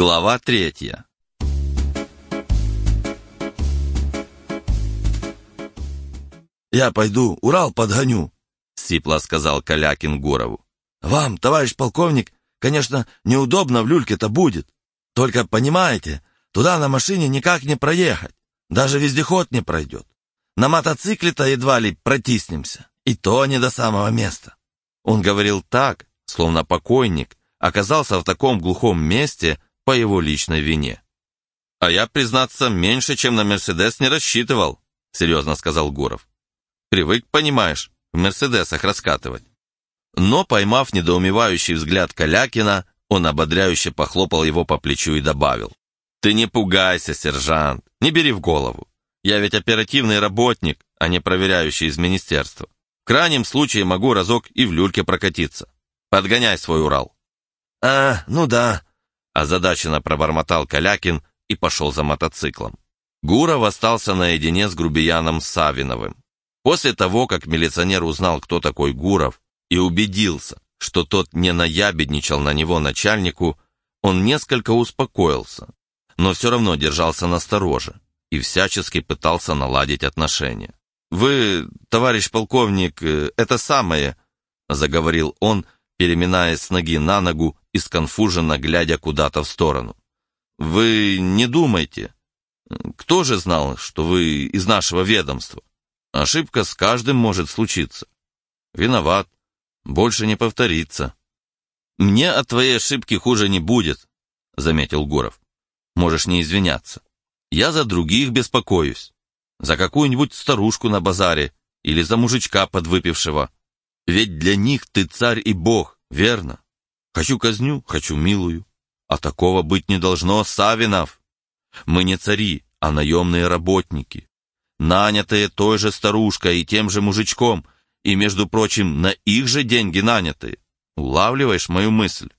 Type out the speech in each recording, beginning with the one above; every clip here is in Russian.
Глава третья. «Я пойду, Урал подгоню», — сипло сказал Калякин Гурову. «Вам, товарищ полковник, конечно, неудобно в люльке-то будет. Только, понимаете, туда на машине никак не проехать. Даже вездеход не пройдет. На мотоцикле-то едва ли протиснемся. И то не до самого места». Он говорил так, словно покойник оказался в таком глухом месте по его личной вине. «А я, признаться, меньше, чем на «Мерседес» не рассчитывал», — серьезно сказал Гуров. «Привык, понимаешь, в «Мерседесах» раскатывать». Но, поймав недоумевающий взгляд Калякина, он ободряюще похлопал его по плечу и добавил. «Ты не пугайся, сержант, не бери в голову. Я ведь оперативный работник, а не проверяющий из министерства. В крайнем случае могу разок и в люльке прокатиться. Подгоняй свой Урал». «А, ну да», — озадаченно пробормотал Калякин и пошел за мотоциклом. Гуров остался наедине с грубияном Савиновым. После того, как милиционер узнал, кто такой Гуров, и убедился, что тот не наябедничал на него начальнику, он несколько успокоился, но все равно держался настороже и всячески пытался наладить отношения. «Вы, товарищ полковник, э, это самое», — заговорил он, переминаясь с ноги на ногу и сконфуженно глядя куда-то в сторону. «Вы не думайте. Кто же знал, что вы из нашего ведомства? Ошибка с каждым может случиться. Виноват. Больше не повторится». «Мне от твоей ошибки хуже не будет», — заметил Гуров. «Можешь не извиняться. Я за других беспокоюсь. За какую-нибудь старушку на базаре или за мужичка подвыпившего. Ведь для них ты царь и бог, верно? Хочу казню, хочу милую. А такого быть не должно, Савинов. Мы не цари, а наемные работники. Нанятые той же старушкой и тем же мужичком, и, между прочим, на их же деньги нанятые. Улавливаешь мою мысль?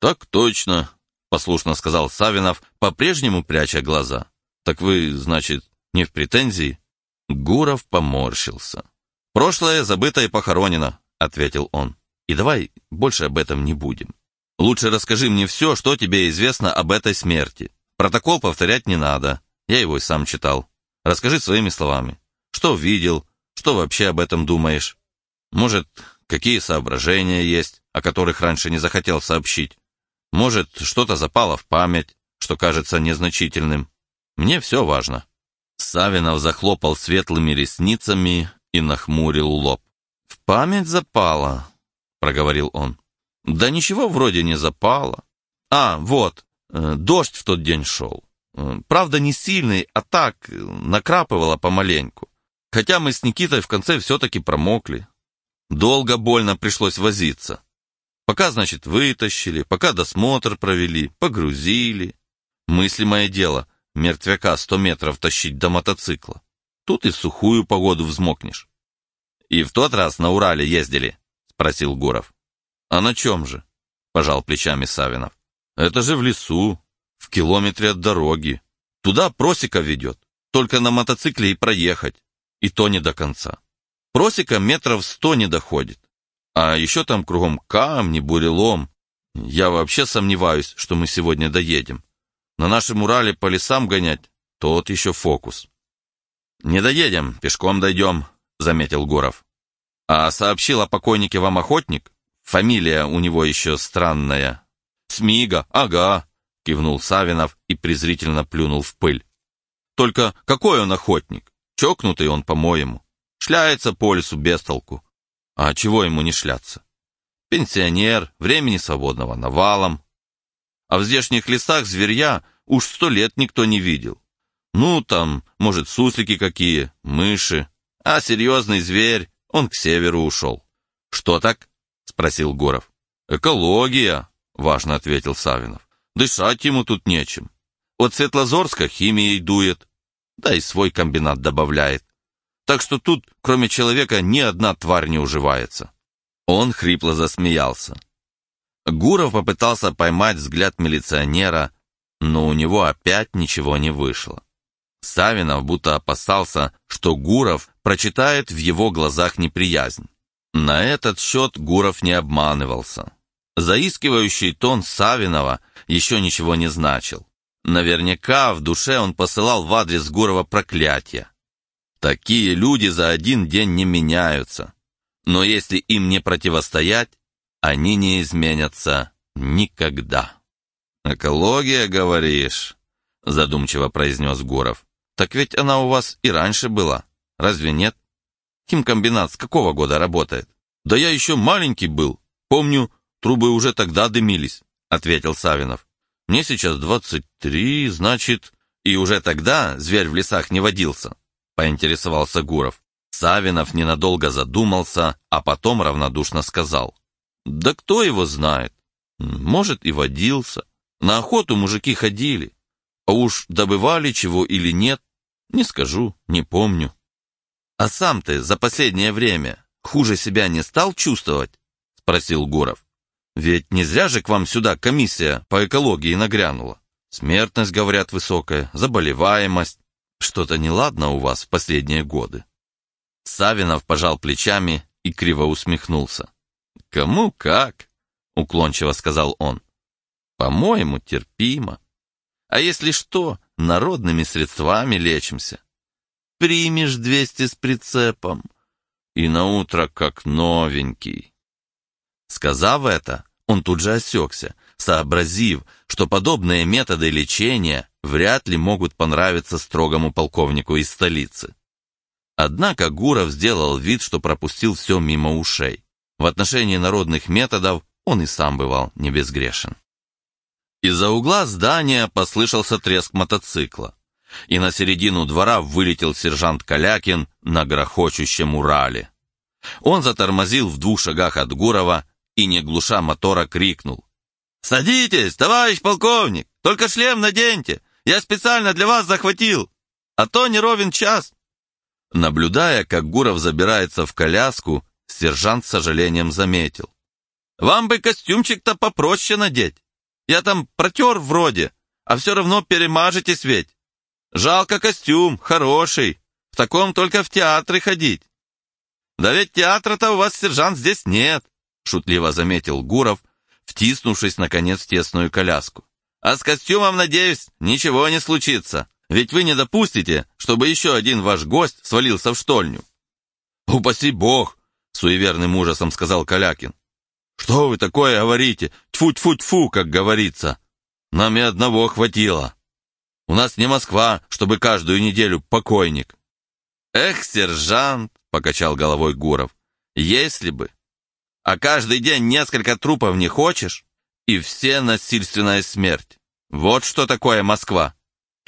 Так точно, послушно сказал Савинов, по-прежнему пряча глаза. Так вы, значит, не в претензии? Гуров поморщился. «Прошлое забыто и похоронено», — ответил он. И давай больше об этом не будем. Лучше расскажи мне все, что тебе известно об этой смерти. Протокол повторять не надо, я его и сам читал. Расскажи своими словами. Что видел, что вообще об этом думаешь? Может, какие соображения есть, о которых раньше не захотел сообщить? Может, что-то запало в память, что кажется незначительным? Мне все важно». Савинов захлопал светлыми ресницами и нахмурил лоб. «В память запало. — проговорил он. «Да ничего вроде не запало. А, вот, э, дождь в тот день шел. Э, правда, не сильный, а так, э, накрапывало помаленьку. Хотя мы с Никитой в конце все-таки промокли. Долго больно пришлось возиться. Пока, значит, вытащили, пока досмотр провели, погрузили. Мыслимое дело, мертвяка сто метров тащить до мотоцикла. Тут и в сухую погоду взмокнешь. И в тот раз на Урале ездили спросил Гуров. «А на чем же?» — пожал плечами Савинов. «Это же в лесу, в километре от дороги. Туда просека ведет, только на мотоцикле и проехать, и то не до конца. Просека метров сто не доходит. А еще там кругом камни, бурелом. Я вообще сомневаюсь, что мы сегодня доедем. На нашем Урале по лесам гонять — тот еще фокус». «Не доедем, пешком дойдем», — заметил Гуров. «А сообщил о покойнике вам охотник? Фамилия у него еще странная». «Смига, ага», — кивнул Савинов и презрительно плюнул в пыль. «Только какой он охотник? Чокнутый он, по-моему. Шляется по лесу без толку. А чего ему не шляться? Пенсионер, времени свободного навалом. А в здешних лесах зверья уж сто лет никто не видел. Ну, там, может, суслики какие, мыши. А серьезный зверь он к северу ушел. «Что так?» — спросил Гуров. «Экология», — важно ответил Савинов. «Дышать ему тут нечем. От Светлозорска химией дует, да и свой комбинат добавляет. Так что тут, кроме человека, ни одна тварь не уживается». Он хрипло засмеялся. Гуров попытался поймать взгляд милиционера, но у него опять ничего не вышло. Савинов будто опасался, что Гуров прочитает в его глазах неприязнь. На этот счет Гуров не обманывался. Заискивающий тон Савинова еще ничего не значил. Наверняка в душе он посылал в адрес Гурова проклятия. Такие люди за один день не меняются. Но если им не противостоять, они не изменятся никогда. «Экология, говоришь?» — задумчиво произнес Гуров. «Так ведь она у вас и раньше была, разве нет? Химкомбинат с какого года работает?» «Да я еще маленький был. Помню, трубы уже тогда дымились», — ответил Савинов. «Мне сейчас двадцать три, значит...» «И уже тогда зверь в лесах не водился», — поинтересовался Гуров. Савинов ненадолго задумался, а потом равнодушно сказал. «Да кто его знает? Может, и водился. На охоту мужики ходили. А уж добывали чего или нет, не скажу, не помню». «А сам ты за последнее время хуже себя не стал чувствовать?» — спросил Гуров. «Ведь не зря же к вам сюда комиссия по экологии нагрянула. Смертность, говорят, высокая, заболеваемость. Что-то неладно у вас в последние годы». Савинов пожал плечами и криво усмехнулся. «Кому как?» — уклончиво сказал он. «По-моему, терпимо. А если что, народными средствами лечимся. Примешь двести с прицепом, и на утро как новенький». Сказав это, он тут же осекся, сообразив, что подобные методы лечения вряд ли могут понравиться строгому полковнику из столицы. Однако Гуров сделал вид, что пропустил все мимо ушей. В отношении народных методов он и сам бывал не безгрешен. Из-за угла здания послышался треск мотоцикла, и на середину двора вылетел сержант Калякин на грохочущем Урале. Он затормозил в двух шагах от Гурова и, не глуша мотора, крикнул. «Садитесь, товарищ полковник, только шлем наденьте, я специально для вас захватил, а то не ровен час». Наблюдая, как Гуров забирается в коляску, сержант с сожалением заметил. «Вам бы костюмчик-то попроще надеть. Я там протер вроде, а все равно перемажетесь ведь. Жалко костюм, хороший. В таком только в театры ходить». «Да ведь театра-то у вас, сержант, здесь нет», шутливо заметил Гуров, втиснувшись, наконец, в тесную коляску. «А с костюмом, надеюсь, ничего не случится. Ведь вы не допустите, чтобы еще один ваш гость свалился в штольню». «Упаси бог!» — суеверным ужасом сказал Калякин. «Что вы такое говорите? Тьфу-тьфу-тьфу, как говорится. Нам и одного хватило. У нас не Москва, чтобы каждую неделю покойник». «Эх, сержант!» — покачал головой Гуров. «Если бы. А каждый день несколько трупов не хочешь, и все насильственная смерть. Вот что такое Москва»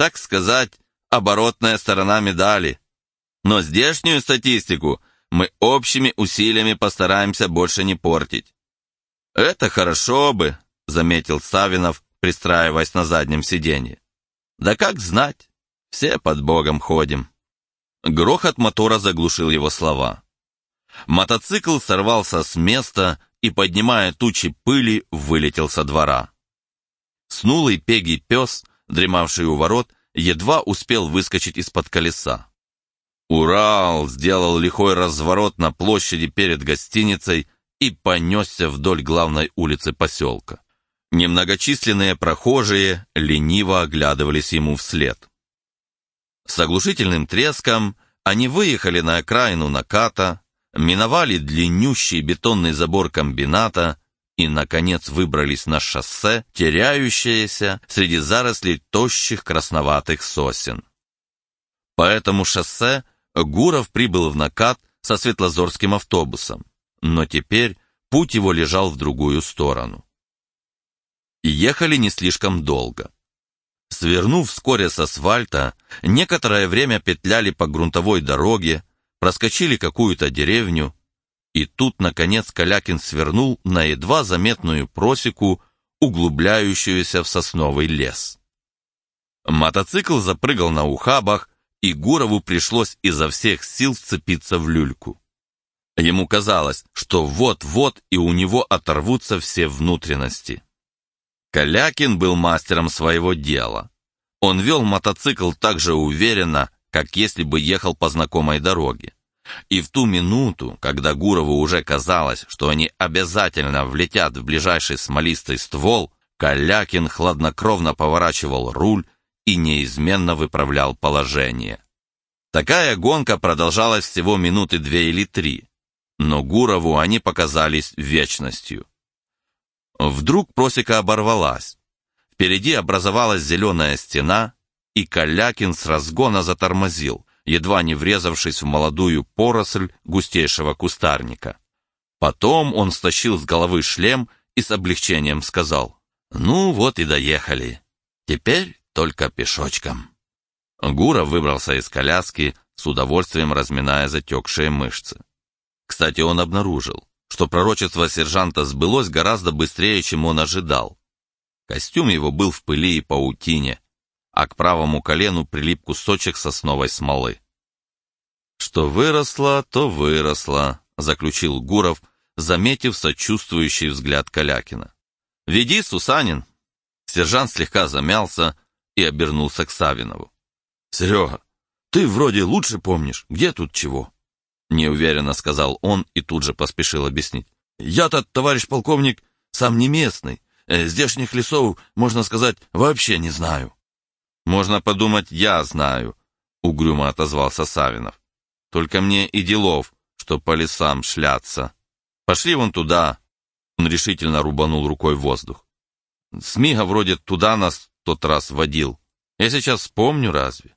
так сказать, оборотная сторона медали. Но здешнюю статистику мы общими усилиями постараемся больше не портить. «Это хорошо бы», — заметил Савинов, пристраиваясь на заднем сиденье. «Да как знать, все под Богом ходим». Грохот мотора заглушил его слова. Мотоцикл сорвался с места и, поднимая тучи пыли, вылетел со двора. Снулый пегий пес дремавший у ворот, едва успел выскочить из-под колеса. Урал сделал лихой разворот на площади перед гостиницей и понесся вдоль главной улицы поселка. Немногочисленные прохожие лениво оглядывались ему вслед. С оглушительным треском они выехали на окраину наката, миновали длиннющий бетонный забор комбината и, наконец, выбрались на шоссе, теряющееся среди зарослей тощих красноватых сосен. По этому шоссе Гуров прибыл в накат со светлозорским автобусом, но теперь путь его лежал в другую сторону. И ехали не слишком долго. Свернув вскоре с асфальта, некоторое время петляли по грунтовой дороге, проскочили какую-то деревню, и тут, наконец, Калякин свернул на едва заметную просеку, углубляющуюся в сосновый лес. Мотоцикл запрыгал на ухабах, и Гурову пришлось изо всех сил вцепиться в люльку. Ему казалось, что вот-вот и у него оторвутся все внутренности. Калякин был мастером своего дела. Он вел мотоцикл так же уверенно, как если бы ехал по знакомой дороге И в ту минуту, когда Гурову уже казалось, что они обязательно влетят в ближайший смолистый ствол, Калякин хладнокровно поворачивал руль и неизменно выправлял положение. Такая гонка продолжалась всего минуты две или три, но Гурову они показались вечностью. Вдруг просека оборвалась. Впереди образовалась зеленая стена, и Калякин с разгона затормозил, едва не врезавшись в молодую поросль густейшего кустарника. Потом он стащил с головы шлем и с облегчением сказал, «Ну вот и доехали. Теперь только пешочком». Гуров выбрался из коляски, с удовольствием разминая затекшие мышцы. Кстати, он обнаружил, что пророчество сержанта сбылось гораздо быстрее, чем он ожидал. Костюм его был в пыли и паутине, а к правому колену прилип кусочек сосновой смолы. «Что выросло, то выросло», — заключил Гуров, заметив сочувствующий взгляд Калякина. «Веди, Сусанин!» Сержант слегка замялся и обернулся к Савинову. «Серега, ты вроде лучше помнишь, где тут чего?» Неуверенно сказал он и тут же поспешил объяснить. «Я-то, товарищ полковник, сам не местный. Э, здешних лесов, можно сказать, вообще не знаю». «Можно подумать, я знаю», — угрюмо отозвался Савинов. «Только мне и делов, что по лесам шляться. Пошли вон туда». Он решительно рубанул рукой воздух. «Смига вроде туда нас тот раз водил. Я сейчас вспомню разве?»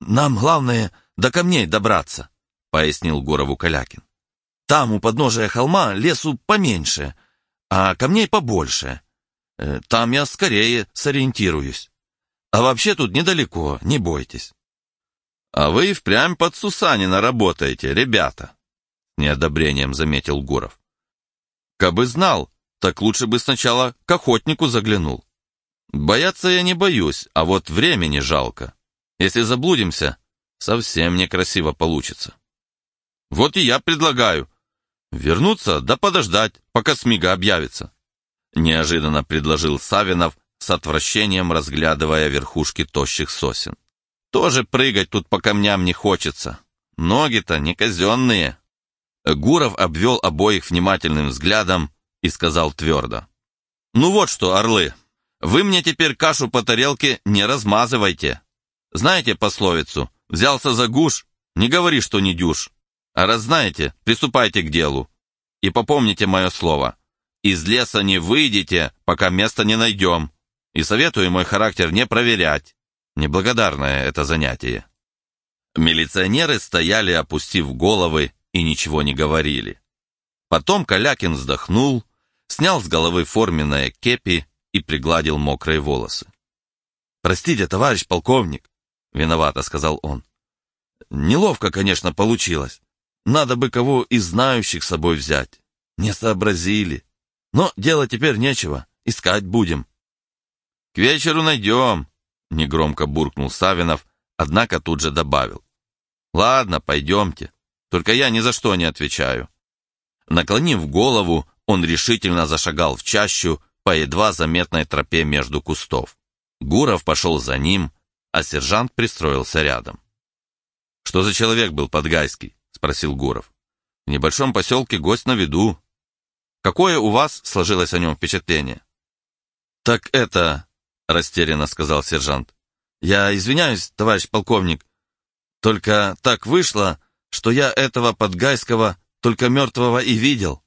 «Нам главное до камней добраться», — пояснил Горову Калякин. «Там у подножия холма лесу поменьше, а камней побольше. Э, там я скорее сориентируюсь. А вообще тут недалеко, не бойтесь». «А вы впрямь под Сусанина работаете, ребята», — неодобрением заметил Гуров. «Кабы знал, так лучше бы сначала к охотнику заглянул. Бояться я не боюсь, а вот времени жалко. Если заблудимся, совсем некрасиво получится». Вот и я предлагаю. Вернуться да подождать, пока Смига объявится. Неожиданно предложил Савинов с отвращением разглядывая верхушки тощих сосен. Тоже прыгать тут по камням не хочется. Ноги-то не казенные. Гуров обвел обоих внимательным взглядом и сказал твердо. «Ну вот что, орлы, вы мне теперь кашу по тарелке не размазывайте. Знаете пословицу «взялся за гуш, не говори, что не дюшь». А раз знаете, приступайте к делу. И попомните мое слово. Из леса не выйдете, пока места не найдем. И советую мой характер не проверять. Неблагодарное это занятие. Милиционеры стояли, опустив головы, и ничего не говорили. Потом Калякин вздохнул, снял с головы форменное кепи и пригладил мокрые волосы. «Простите, товарищ полковник», — виновато сказал он. «Неловко, конечно, получилось. Надо бы кого из знающих с собой взять. Не сообразили. Но дело теперь нечего. Искать будем. К вечеру найдем, негромко буркнул Савинов, однако тут же добавил. Ладно, пойдемте. Только я ни за что не отвечаю. Наклонив голову, он решительно зашагал в чащу по едва заметной тропе между кустов. Гуров пошел за ним, а сержант пристроился рядом. Что за человек был Подгайский? Спросил Гуров. «В небольшом поселке гость на виду. Какое у вас сложилось о нем впечатление?» «Так это...» — растерянно сказал сержант. «Я извиняюсь, товарищ полковник. Только так вышло, что я этого Подгайского только мертвого и видел.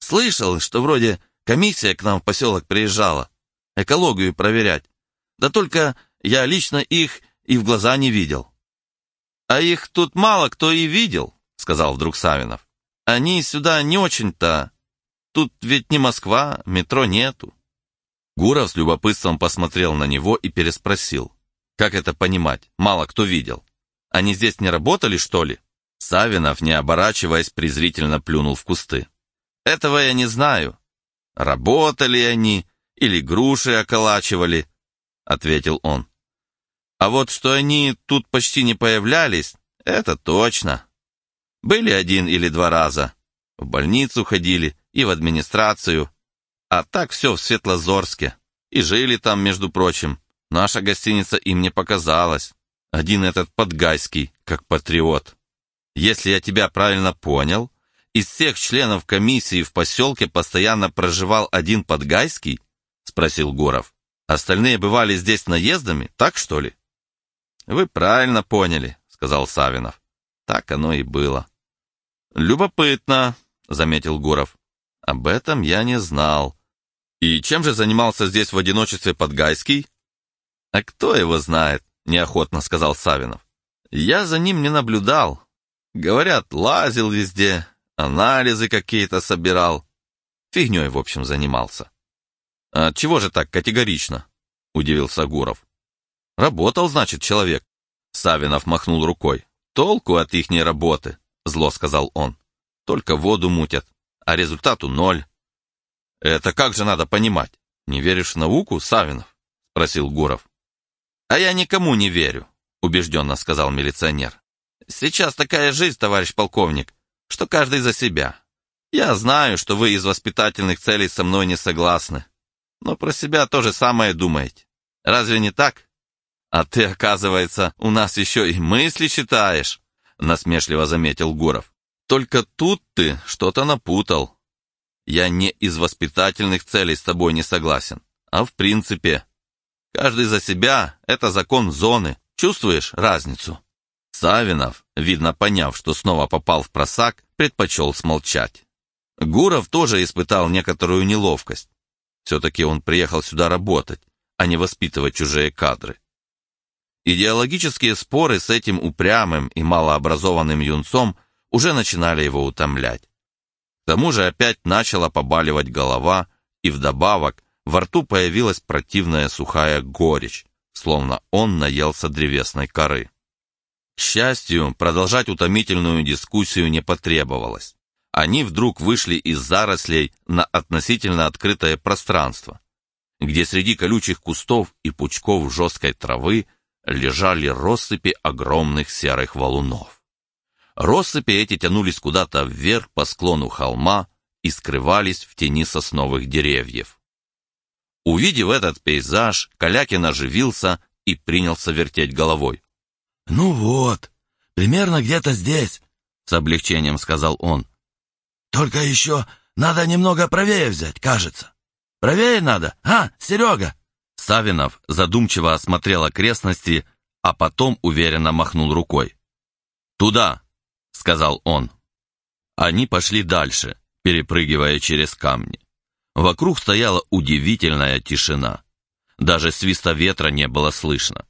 Слышал, что вроде комиссия к нам в поселок приезжала, экологию проверять. Да только я лично их и в глаза не видел». «А их тут мало кто и видел», сказал вдруг Савинов. «Они сюда не очень-то. Тут ведь не Москва, метро нету». Гуров с любопытством посмотрел на него и переспросил. «Как это понимать? Мало кто видел. Они здесь не работали, что ли?» Савинов, не оборачиваясь, презрительно плюнул в кусты. «Этого я не знаю. Работали они или груши околачивали», — ответил он. «А вот что они тут почти не появлялись, это точно». Были один или два раза. В больницу ходили и в администрацию. А так все в Светлозорске. И жили там, между прочим. Наша гостиница им не показалась. Один этот Подгайский, как патриот. если я тебя правильно понял, из всех членов комиссии в поселке постоянно проживал один Подгайский?» — спросил Гуров. «Остальные бывали здесь наездами, так что ли?» «Вы правильно поняли», — сказал Савинов. «Так оно и было». «Любопытно», — заметил Гуров. «Об этом я не знал. И чем же занимался здесь в одиночестве Подгайский?» «А кто его знает?» — неохотно сказал Савинов. «Я за ним не наблюдал. Говорят, лазил везде, анализы какие-то собирал. Фигней, в общем, занимался. «А чего же так категорично?» — удивился Гуров. «Работал, значит, человек». Савинов махнул рукой. «Толку от ихней работы», — зло сказал он. «Только воду мутят, а результату ноль». «Это как же надо понимать? Не веришь в науку, Савинов?» — спросил Гуров. «А я никому не верю», — убежденно сказал милиционер. «Сейчас такая жизнь, товарищ полковник, что каждый за себя. Я знаю, что вы из воспитательных целей со мной не согласны, но про себя то же самое думаете. Разве не так? А ты, оказывается, у нас еще и мысли читаешь, насмешливо заметил Гуров. Только тут ты что-то напутал. Я не из воспитательных целей с тобой не согласен, а в принципе. Каждый за себя — это закон зоны. Чувствуешь разницу? Савинов, видно поняв, что снова попал в просак, предпочел смолчать. Гуров тоже испытал некоторую неловкость. Все-таки он приехал сюда работать, а не воспитывать чужие кадры. Идеологические споры с этим упрямым и малообразованным юнцом уже начинали его утомлять. К тому же опять начала побаливать голова, и вдобавок во рту появилась противная сухая горечь, словно он наелся древесной коры. К счастью, продолжать утомительную дискуссию не потребовалось. Они вдруг вышли из зарослей на относительно открытое пространство, где среди колючих кустов и пучков жесткой травы лежали россыпи огромных серых валунов. Россыпи эти тянулись куда-то вверх по склону холма и скрывались в тени сосновых деревьев. Увидев этот пейзаж, Калякин оживился и принялся вертеть головой. «Ну вот, примерно где-то здесь», — с облегчением сказал он. «Только еще надо немного правее взять, кажется. Правее надо, а, Серега?» Савинов задумчиво осмотрел окрестности, а потом уверенно махнул рукой. «Туда», — сказал он. Они пошли дальше, перепрыгивая через камни. Вокруг стояла удивительная тишина. Даже свиста ветра не было слышно.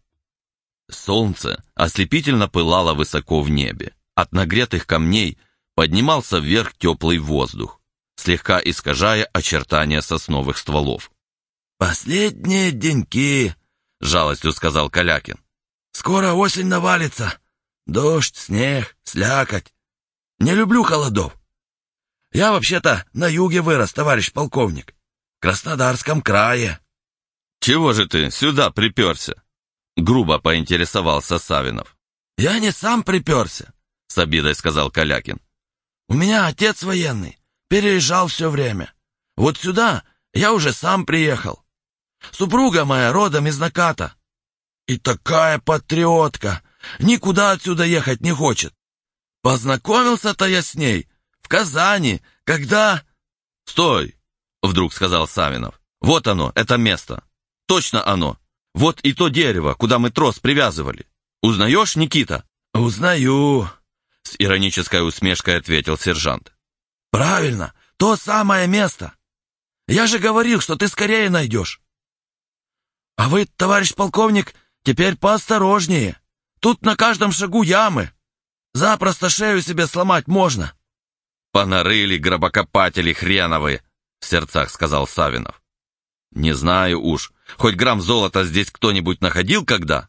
Солнце ослепительно пылало высоко в небе. От нагретых камней поднимался вверх теплый воздух, слегка искажая очертания сосновых стволов. «Последние деньки», — жалостью сказал Калякин. «Скоро осень навалится. Дождь, снег, слякоть. Не люблю холодов. Я вообще-то на юге вырос, товарищ полковник. В Краснодарском крае». «Чего же ты сюда приперся?» Грубо поинтересовался Савинов. «Я не сам приперся», — с обидой сказал Калякин. «У меня отец военный, переезжал все время. Вот сюда я уже сам приехал. Супруга моя родом из Наката. И такая патриотка, никуда отсюда ехать не хочет. Познакомился-то я с ней в Казани, когда...» «Стой!» — вдруг сказал Савинов. «Вот оно, это место. Точно оно. Вот и то дерево, куда мы трос привязывали. Узнаешь, Никита?» «Узнаю», — с иронической усмешкой ответил сержант. «Правильно, то самое место. Я же говорил, что ты скорее найдешь». «А вы, товарищ полковник, теперь поосторожнее. Тут на каждом шагу ямы. Запросто шею себе сломать можно». «Понарыли гробокопатели хреновые», — в сердцах сказал Савинов. «Не знаю уж, Хоть грамм золота здесь кто-нибудь находил когда?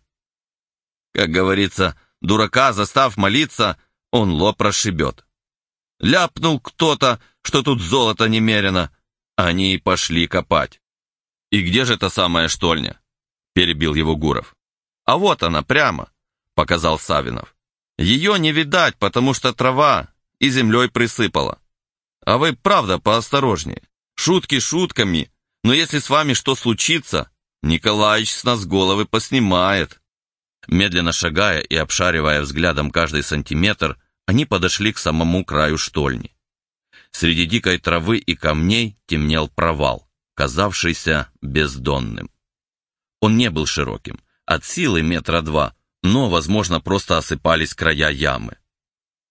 Как говорится, дурака, застав молиться, он лоб расшибет. Ляпнул кто-то, что тут золото немерено. Они и пошли копать. «И где же та самая штольня?» — перебил его Гуров. «А вот она, прямо», — показал Савинов. «Ее не видать, потому что трава и землей присыпала. А вы, правда, поосторожнее. Шутки шутками, но если с вами что случится, Николаич с нас головы поснимает. Медленно шагая и обшаривая взглядом каждый сантиметр, Они подошли к самому краю штольни. Среди дикой травы и камней темнел провал, казавшийся бездонным. Он не был широким, от силы метра два, но, возможно, просто осыпались края ямы.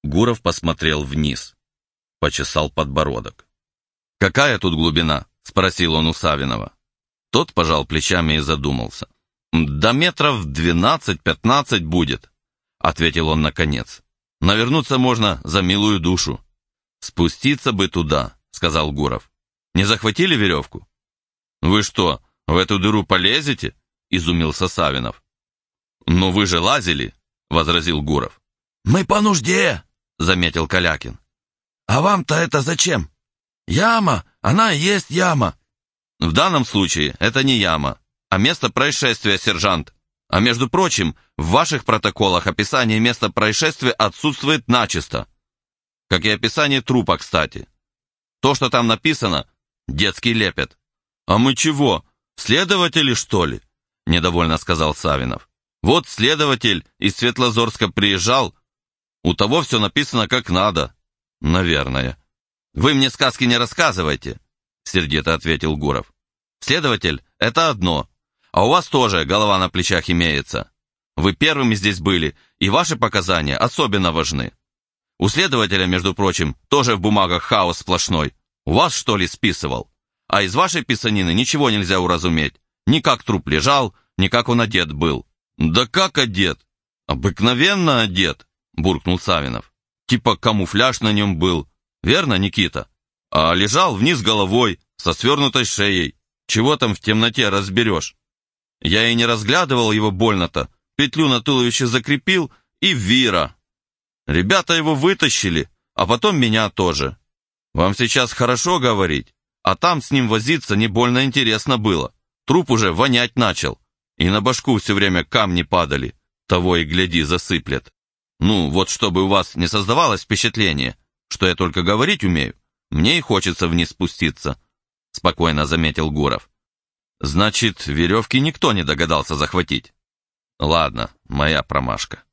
Гуров посмотрел вниз, почесал подбородок. «Какая тут глубина?» — спросил он у Савинова. Тот пожал плечами и задумался. «До метров двенадцать-пятнадцать будет», — ответил он наконец. «Навернуться можно за милую душу». «Спуститься бы туда», — сказал Гуров. «Не захватили веревку?» «Вы что, в эту дыру полезете?» — изумился Савинов. «Ну вы же лазили», — возразил Гуров. «Мы по нужде», — заметил Калякин. «А вам-то это зачем? Яма, она и есть яма». «В данном случае это не яма, а место происшествия, сержант. А между прочим, в ваших протоколах описание места происшествия отсутствует начисто. Как и описание трупа, кстати. То, что там написано, детский лепет. «А мы чего, следователи, что ли?» – недовольно сказал Савинов. «Вот следователь из Светлозорска приезжал. У того все написано как надо. Наверное». «Вы мне сказки не рассказывайте», – сердито ответил Гуров. «Следователь – это одно, а у вас тоже голова на плечах имеется. Вы первыми здесь были, и ваши показания особенно важны. У следователя, между прочим, тоже в бумагах хаос сплошной. У вас, что ли, списывал? А из вашей писанины ничего нельзя уразуметь. Ни как труп лежал, ни как он одет был». «Да как одет?» «Обыкновенно одет», — буркнул Савинов. «Типа камуфляж на нем был. Верно, Никита? А лежал вниз головой, со свернутой шеей. Чего там в темноте разберешь? Я и не разглядывал его больно-то. Петлю на туловище закрепил и вира. Ребята его вытащили, а потом меня тоже. Вам сейчас хорошо говорить? А там с ним возиться не больно интересно было. Труп уже вонять начал. И на башку все время камни падали. Того и гляди, засыплет. Ну, вот чтобы у вас не создавалось впечатление, что я только говорить умею, мне и хочется вниз спуститься, спокойно заметил Гуров. Значит, веревки никто не догадался захватить. Ладно, моя промашка.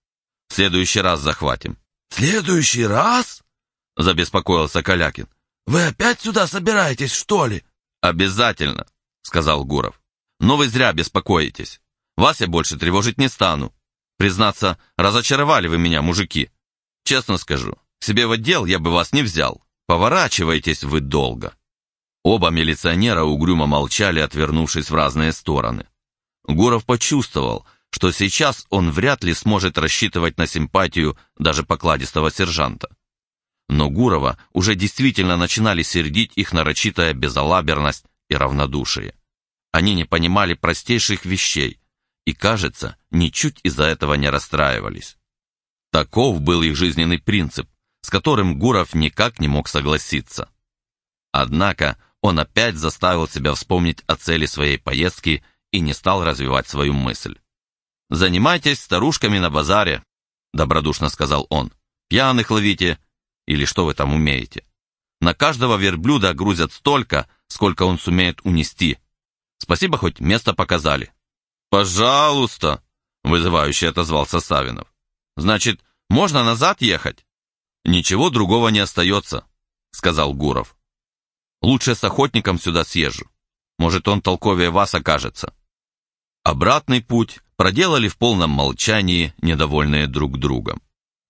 В следующий раз захватим. «Следующий раз?» — забеспокоился Калякин. «Вы опять сюда собираетесь, что ли?» «Обязательно», — сказал Гуров. «Но вы зря беспокоитесь. Вас я больше тревожить не стану. Признаться, разочаровали вы меня, мужики. Честно скажу, к себе в отдел я бы вас не взял. Поворачиваетесь вы долго». Оба милиционера угрюмо молчали, отвернувшись в разные стороны. Гуров почувствовал, что сейчас он вряд ли сможет рассчитывать на симпатию даже покладистого сержанта. Но Гурова уже действительно начинали сердить их нарочитая безалаберность и равнодушие. Они не понимали простейших вещей и, кажется, ничуть из-за этого не расстраивались. Таков был их жизненный принцип, с которым Гуров никак не мог согласиться. Однако он опять заставил себя вспомнить о цели своей поездки и не стал развивать свою мысль. «Занимайтесь старушками на базаре», — добродушно сказал он. «Пьяных ловите, или что вы там умеете. На каждого верблюда грузят столько, сколько он сумеет унести. Спасибо, хоть место показали. «Пожалуйста!» — вызывающе отозвался Савинов. «Значит, можно назад ехать?» «Ничего другого не остается», — сказал Гуров. «Лучше с охотником сюда съезжу. Может, он толковее вас окажется». Обратный путь проделали в полном молчании, недовольные друг другом.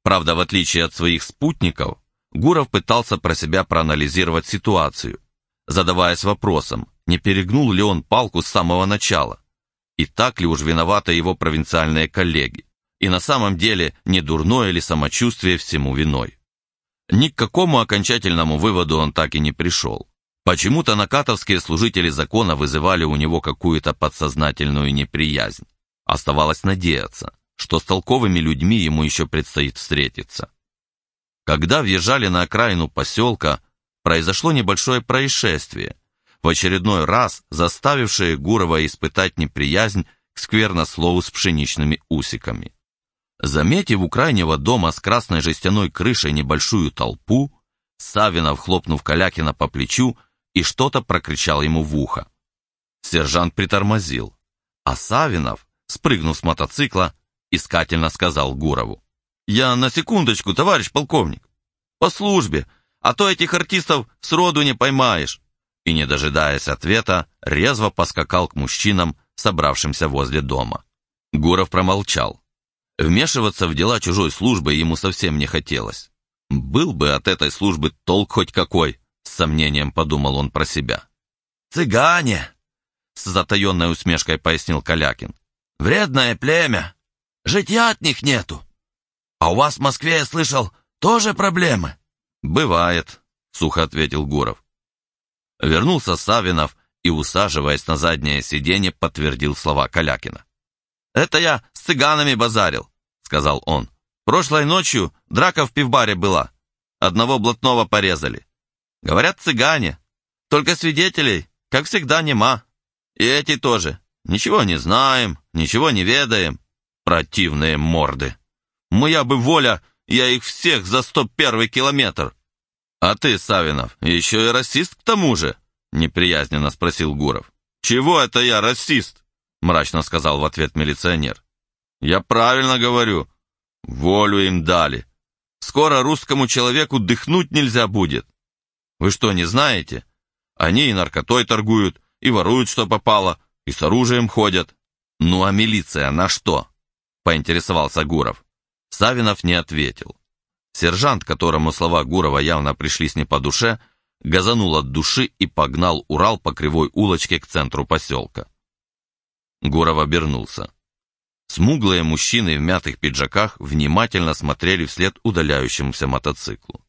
Правда, в отличие от своих спутников, Гуров пытался про себя проанализировать ситуацию, задаваясь вопросом, не перегнул ли он палку с самого начала, и так ли уж виноваты его провинциальные коллеги, и на самом деле не дурное ли самочувствие всему виной. Ни к какому окончательному выводу он так и не пришел. Почему-то накатовские служители закона вызывали у него какую-то подсознательную неприязнь. Оставалось надеяться, что с толковыми людьми ему еще предстоит встретиться. Когда въезжали на окраину поселка, произошло небольшое происшествие, в очередной раз заставившее Гурова испытать неприязнь к сквернослову с пшеничными усиками. Заметив у крайнего дома с красной жестяной крышей небольшую толпу, Савинов, хлопнув Калякина по плечу, и что-то прокричал ему в ухо. Сержант притормозил, а Савинов, спрыгнув с мотоцикла, искательно сказал Гурову. Я на секундочку, товарищ полковник. По службе, а то этих артистов сроду не поймаешь. И, не дожидаясь ответа, резво поскакал к мужчинам, собравшимся возле дома. Гуров промолчал. Вмешиваться в дела чужой службы ему совсем не хотелось. Был бы от этой службы толк хоть какой, с сомнением подумал он про себя. «Цыгане!» — с затаенной усмешкой пояснил Калякин. «Вредное племя. Житья от них нету. А у вас в Москве, я слышал, тоже проблемы?» «Бывает», — сухо ответил Гуров. Вернулся Савинов и, усаживаясь на заднее сиденье, подтвердил слова Калякина. «Это я с цыганами базарил», — сказал он. «Прошлой ночью драка в пивбаре была. Одного блатного порезали. Говорят, цыгане. Только свидетелей, как всегда, нема. И эти тоже. Ничего не знаем, ничего не ведаем. Противные морды. Моя бы воля, я их всех за сто первый километр. А ты, Савинов, еще и расист к тому же? Неприязненно спросил Гуров. Чего это я расист? Мрачно сказал в ответ милиционер. Я правильно говорю. Волю им дали. Скоро русскому человеку дыхнуть нельзя будет. Вы что, не знаете? Они и наркотой торгуют, и воруют, что попало, и с оружием ходят. Ну а милиция на что? Поинтересовался Гуров. Савинов не ответил. Сержант, которому слова Гурова явно пришлись не по душе, газанул от души и погнал Урал по кривой улочке к центру поселка. Гуров обернулся. Смуглые мужчины в мятых пиджаках внимательно смотрели вслед удаляющемуся мотоциклу.